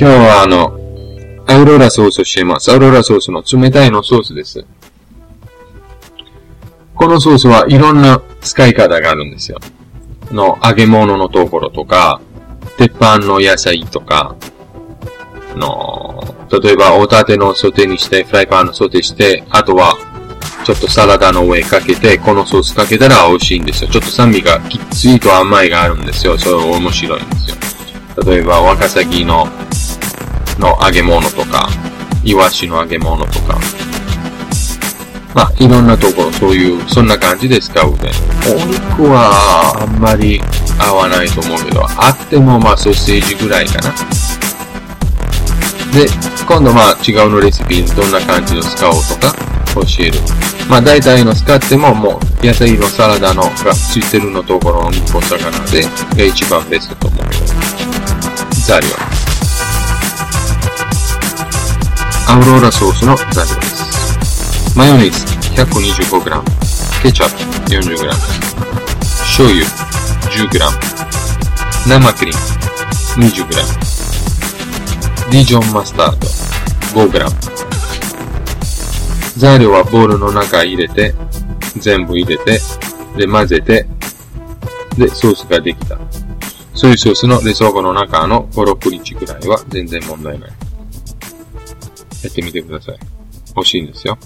今日はあの、アウローラソースをしています。アウローラソースの冷たいのソースです。このソースはいろんな使い方があるんですよ。の揚げ物のところとか、鉄板の野菜とか、の、例えば、おたてのソテーにして、フライパンのソテーして、あとは、ちょっとサラダの上かけて、このソースかけたら美味しいんですよ。ちょっと酸味がきついと甘いがあるんですよ。それ面白いんですよ。例えば、ワカサギの、の揚げ物とか、イワシの揚げ物とか。まあ、いろんなところ、そういう、そんな感じで使うで。お肉は、あんまり合わないと思うけど、あっても、まあ、ソーセージぐらいかな。で、今度まあ違うのレシピどんな感じを使おうとか教える。まあ大体の使ってももう野菜のサラダのがついてるのところの肉お魚でが一番ベストと思う。材料。アウローラソースの材料です。マヨネーズ 125g、ケチャップ 40g、醤油 10g、生クリーム 20g、ディジョンマスタード 5g。材料はボウルの中入れて、全部入れて、で混ぜて、で、ソースができた。そういうソースの冷蔵庫の中の5、6日くらいは全然問題ない。やってみてください。欲しいんですよ。